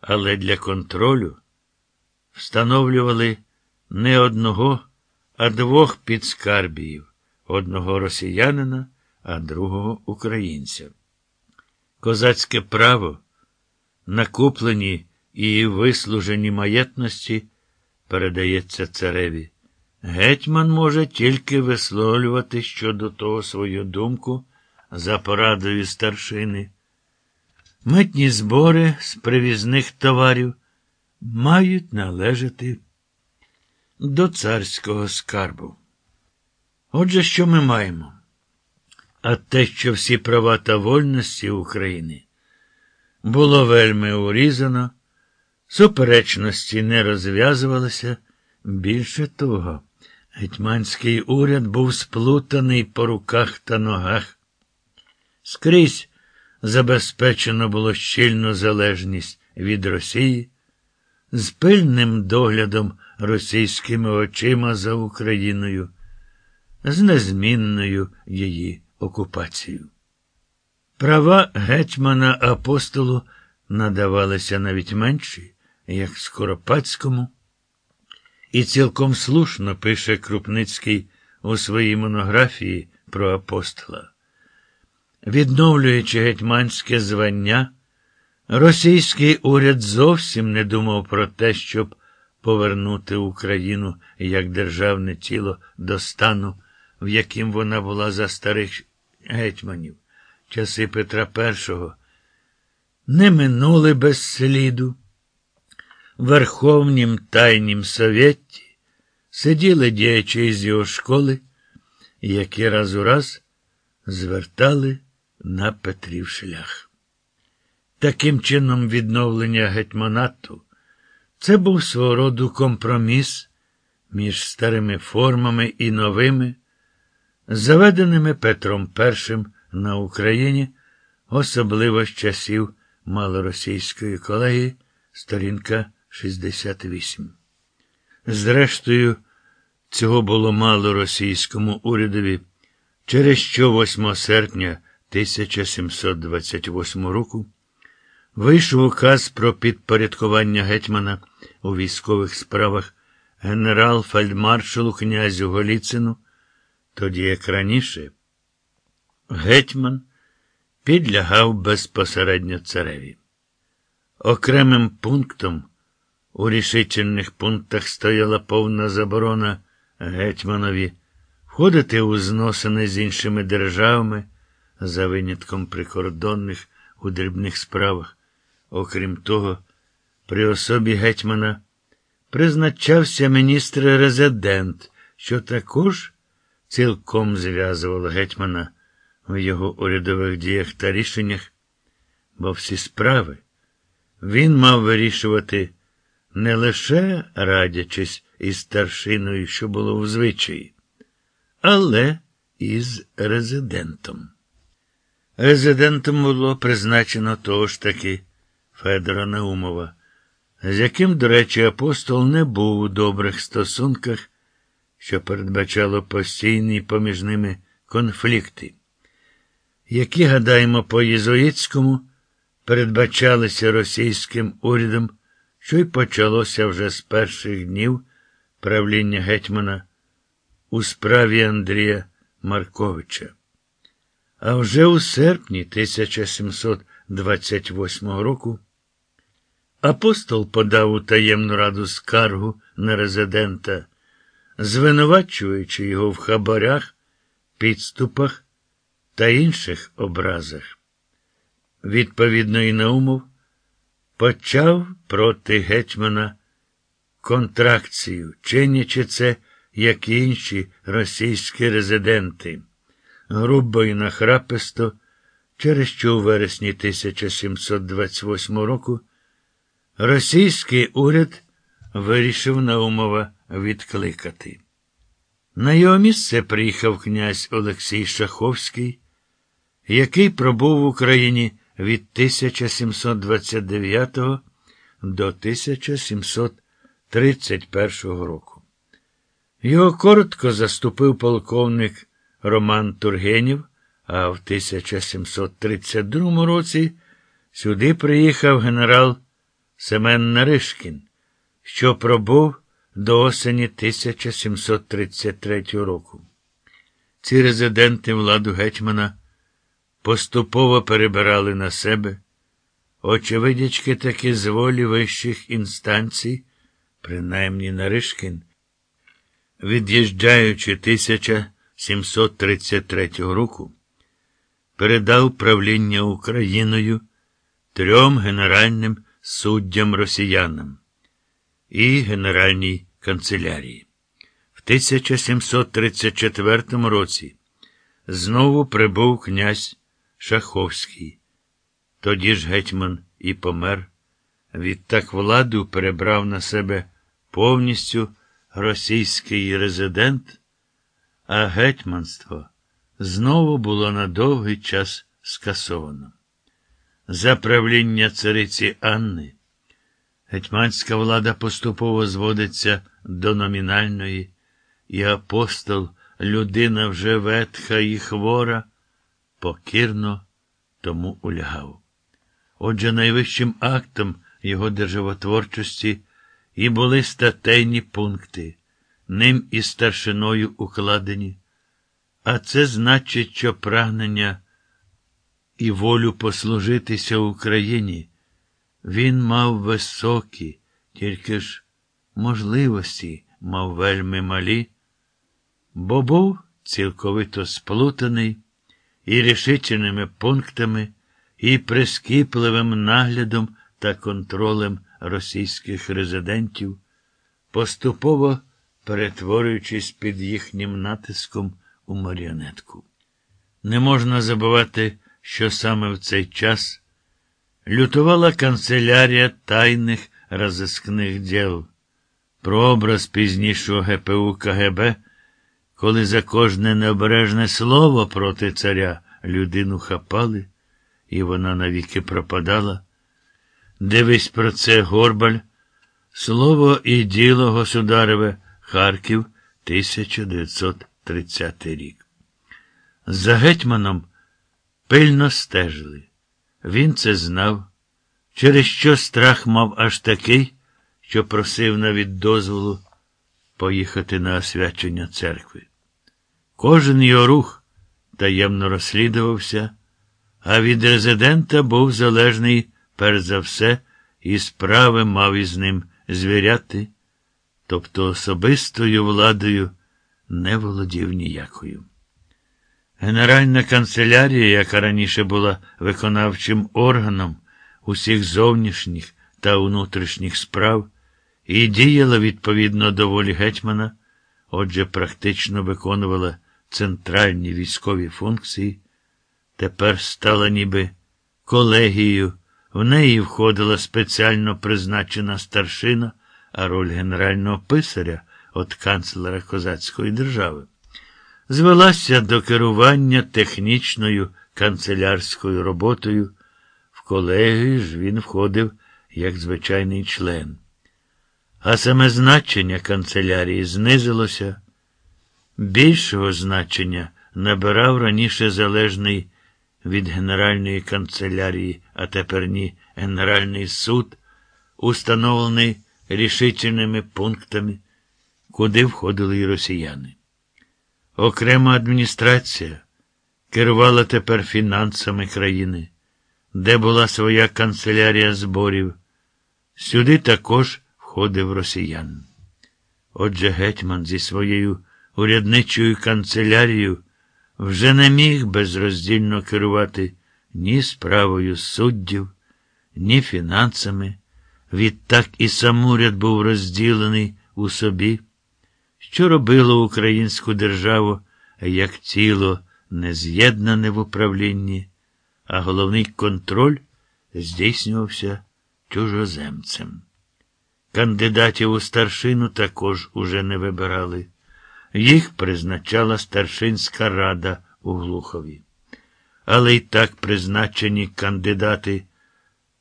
але для контролю встановлювали не одного, а двох підскарбіїв одного росіянина, а другого українця. Козацьке право, накуплені і вислужені маєтності, передається цареві. Гетьман може тільки висловлювати щодо того свою думку за порадою старшини. Митні збори з привізних товарів мають належати до царського скарбу. Отже, що ми маємо? А те, що всі права та вольності України було вельми урізано, суперечності не розв'язувалися, більше того, гетьманський уряд був сплутаний по руках та ногах. Скрізь забезпечено було щільну залежність від Росії, з пильним доглядом російськими очима за Україною, з незмінною її окупацією. Права гетьмана апостолу надавалися навіть менші, як Скоропадському, і цілком слушно пише Крупницький у своїй монографії про апостола. Відновлюючи гетьманське звання, російський уряд зовсім не думав про те, щоб повернути Україну як державне тіло до стану, в яким вона була за старих гетьманів, часи Петра І, не минули без сліду. Верховнім Тайнім Совєті сиділи діячі з його школи, які раз у раз звертали на Петрів шлях. Таким чином, відновлення гетьманату це був свого роду компроміс між старими формами і новими, заведеними Петром І на Україні, особливо з часів малоросійської колегії, сторінка 68. Зрештою, цього було мало російському урядові, через що 8 серпня 1728 року вийшов указ про підпорядкування гетьмана у військових справах генерал-фельдмаршалу князю Голіцину, тоді як раніше, гетьман підлягав безпосередньо цареві. Окремим пунктом у рішительних пунктах стояла повна заборона гетьманові входити у зносини з іншими державами за винятком прикордонних у дрібних справах. Окрім того, при особі гетьмана призначався міністр-резидент, що також цілком зв'язував гетьмана в його урядових діях та рішеннях, бо всі справи він мав вирішувати не лише радячись із старшиною, що було у звичаї, але і з резидентом. Резидентом було призначено того ж таки Федора Наумова, з яким, до речі, апостол не був у добрих стосунках, що передбачало постійні поміж ними конфлікти, які, гадаємо, по єзуїтському передбачалися російським урядом, що й почалося вже з перших днів правління гетьмана у справі Андрія Марковича. А вже у серпні 1728 року апостол подав у таємну раду скаргу на резидента, звинувачуючи його в хабарях, підступах та інших образах. Відповідно, і Наумов почав проти гетьмана контракцію, чинячи це, як і інші російські резиденти грубо і нахраписто, через що у вересні 1728 року російський уряд вирішив Наумова відкликати. На його місце приїхав князь Олексій Шаховський, який пробув в Україні від 1729 до 1731 року. Його коротко заступив полковник Роман Тургенів, а в 1732 році сюди приїхав генерал Семен Наришкін, що пробув до осені 1733 року. Ці резиденти владу гетьмана поступово перебирали на себе, очевидячки таки з волі вищих інстанцій, принаймні Наришкін, від'їжджаючи 1733 року, передав правління Україною трьом генеральним суддям росіянам і Генеральній канцелярії. В 1734 році знову прибув князь Шаховський. Тоді ж гетьман і помер. Відтак владу перебрав на себе повністю російський резидент, а гетьманство знову було на довгий час скасовано. За правління цариці Анни гетьманська влада поступово зводиться до номінальної, і апостол, людина вже ветха і хвора, покірно тому улягав. Отже, найвищим актом його державотворчості і були статейні пункти, ним і старшиною укладені, а це значить, що прагнення і волю послужитися Україні він мав високі, тільки ж можливості мав вельми малі, бо був цілковито сплутаний і рішительними пунктами, і прискіпливим наглядом та контролем російських резидентів, поступово перетворюючись під їхнім натиском у маріонетку. Не можна забувати, що саме в цей час лютувала канцелярія тайних розіскних діл, прообраз пізнішого ГПУ КГБ, коли за кожне необережне слово проти царя людину хапали, і вона навіки пропадала. Дивись про це Горбаль, слово і діло Государеве, Харків, 1930 рік. За гетьманом пильно стежили. Він це знав, через що страх мав аж такий, що просив навіть дозволу поїхати на освячення церкви. Кожен його рух таємно розслідувався, а від резидента був залежний, перш за все, і справи мав із ним звіряти, тобто особистою владою не володів ніякою. Генеральна канцелярія, яка раніше була виконавчим органом усіх зовнішніх та внутрішніх справ, і діяла відповідно до волі гетьмана, отже, практично виконувала центральні військові функції, тепер стала ніби колегією, в неї входила спеціально призначена старшина, а роль генерального писаря від канцлера козацької держави звелася до керування технічною канцелярською роботою. В колегію ж він входив як звичайний член. А саме значення канцелярії знизилося. Більшого значення набирав раніше залежний від Генеральної канцелярії, а тепер ні Генеральний суд, установлений рішительними пунктами, куди входили й росіяни. Окрема адміністрація керувала тепер фінансами країни, де була своя канцелярія зборів. Сюди також входив росіян. Отже, гетьман зі своєю урядничою канцелярією вже не міг безроздільно керувати ні справою суддів, ні фінансами. Відтак і сам уряд був розділений у собі що робило українську державу як тіло нез'єднане в управлінні, а головний контроль здійснювався чужоземцем. Кандидатів у старшину також уже не вибирали. Їх призначала старшинська рада у Глухові. Але й так призначені кандидати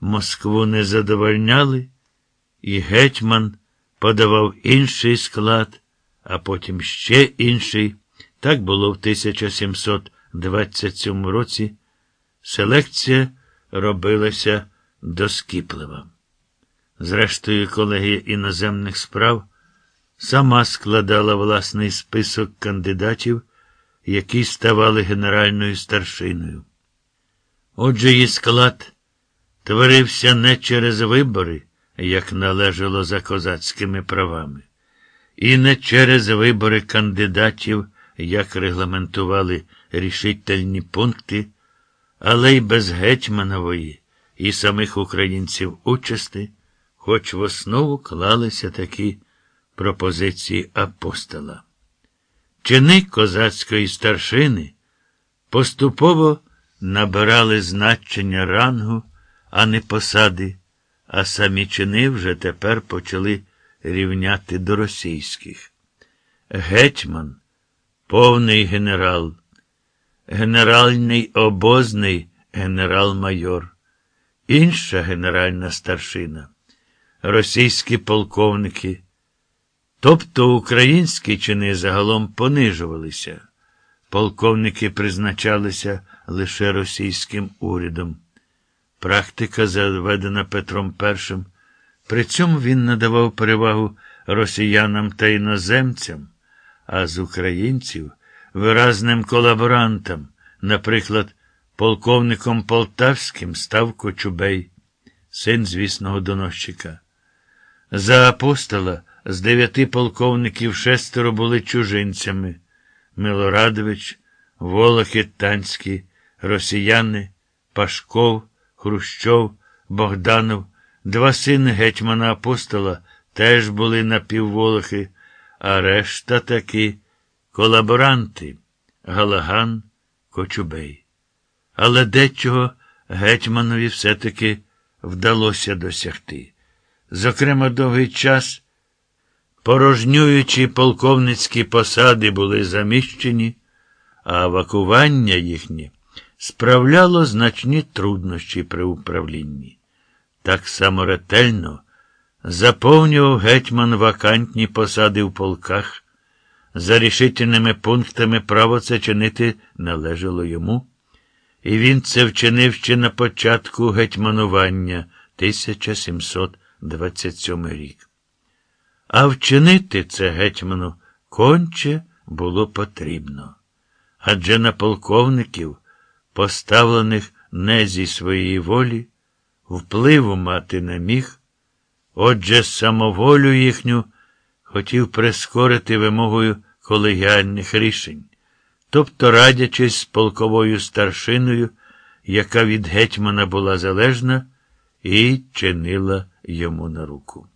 Москву не задовольняли, і гетьман подавав інший склад а потім ще інший. Так було в 1727 році. Селекція робилася доскіплива. Зрештою, колегія іноземних справ сама складала власний список кандидатів, які ставали генеральною старшиною. Отже, її склад творився не через вибори, як належало за козацькими правами, і не через вибори кандидатів, як регламентували рішительні пункти, але й без гетьманової і самих українців участи, хоч в основу клалися такі пропозиції апостола. Чини козацької старшини поступово набирали значення рангу, а не посади, а самі чини вже тепер почали рівняти до російських. Гетьман, повний генерал, генеральний обозний генерал-майор, інша генеральна старшина, російські полковники. Тобто українські чини загалом понижувалися, полковники призначалися лише російським урядом. Практика, заведена Петром І, при цьому він надавав перевагу росіянам та іноземцям, а з українців виразним колаборантам, наприклад, полковником Полтавським став Кочубей, син звісного доносчика. За апостола з дев'яти полковників шестеро були чужинцями Милорадович, Волохи Танський, росіяни, Пашков, Хрущов, Богданов, два сини гетьмана апостола теж були напівволохи, а решта таки колаборанти Галаган, Кочубей. Але дечого гетьманові все-таки вдалося досягти. Зокрема, довгий час. Порожнюючі полковницькі посади були заміщені, а вакування їхнє справляло значні труднощі при управлінні. Так само ретельно заповнював гетьман вакантні посади в полках. За рішительними пунктами право це чинити належало йому, і він це вчинив ще на початку гетьманування 1727 рік. А вчинити це гетьману конче було потрібно. Адже на полковників, поставлених не зі своєї волі, впливу мати не міг, отже, самоволю їхню хотів прискорити вимогою колегіальних рішень, тобто радячись з полковою старшиною, яка від гетьмана була залежна, і чинила йому на руку.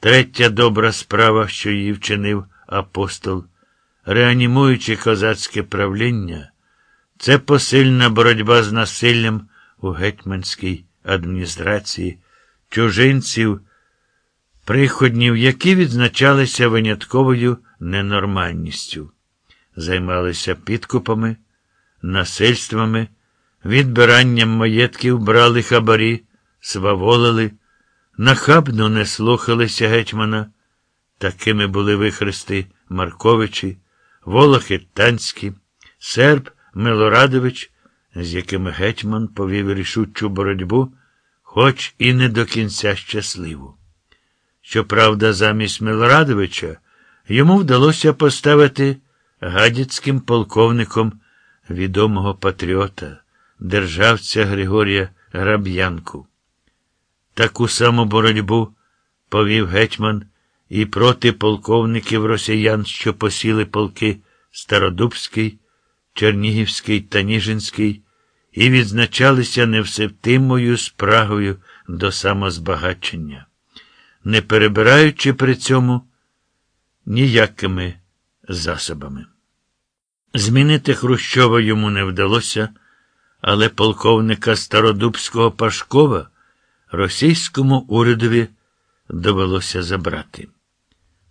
Третя добра справа, що її вчинив апостол, реанімуючи козацьке правління, це посильна боротьба з насиллям у гетьманській адміністрації, чужинців, приходнів, які відзначалися винятковою ненормальністю, займалися підкупами, насильствами, відбиранням маєтків брали хабарі, сваволили нахабно не слухалися гетьмана. Такими були вихрести Марковичі, Волохи Танські, Серб Милорадович, з якими гетьман повів рішучу боротьбу, хоч і не до кінця щасливу. Щоправда, замість Милорадовича йому вдалося поставити гадяцьким полковником відомого патріота, державця Григорія Граб'янку. Таку саму боротьбу повів гетьман і проти полковників росіян, що посіли полки Стародубський, Чернігівський та Ніжинський, і відзначалися невсевтимою спрагою до самозбагачення, не перебираючи при цьому ніякими засобами. Змінити Хрущова йому не вдалося, але полковника Стародубського Пашкова російському урядові довелося забрати.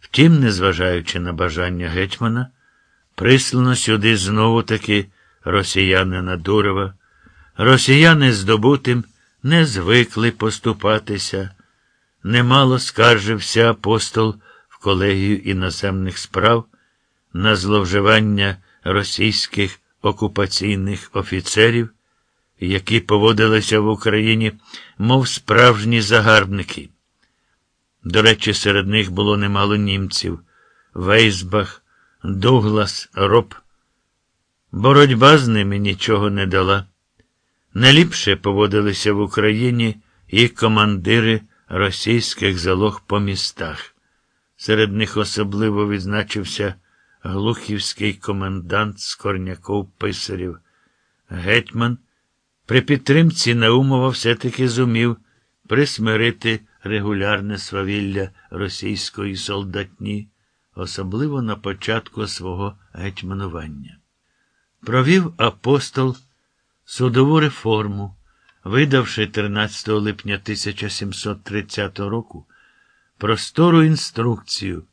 Втім, незважаючи на бажання гетьмана, прислано сюди знову таки росіянина Дурова. Росіяни здобутим не звикли поступатися. Немало скаржився апостол в колегію іноземних справ на зловживання російських окупаційних офіцерів які поводилися в Україні, мов справжні загарбники. До речі, серед них було немало німців Вейсбах, Дуглас, Роб. Боротьба з ними нічого не дала. Найліпше поводилися в Україні і командири російських залог по містах. Серед них особливо відзначився глухівський комендант Скорняков Писарів. Гетьман при підтримці Наумова все-таки зумів присмирити регулярне свавілля російської солдатні, особливо на початку свого гетьманування. Провів апостол судову реформу, видавши 13 липня 1730 року простору інструкцію,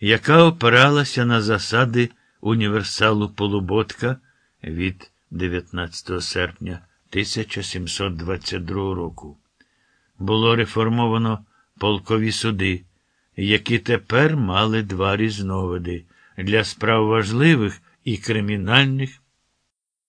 яка опиралася на засади універсалу Полуботка від 19 серпня 1722 року. Було реформовано полкові суди, які тепер мали два різновиди для справ важливих і кримінальних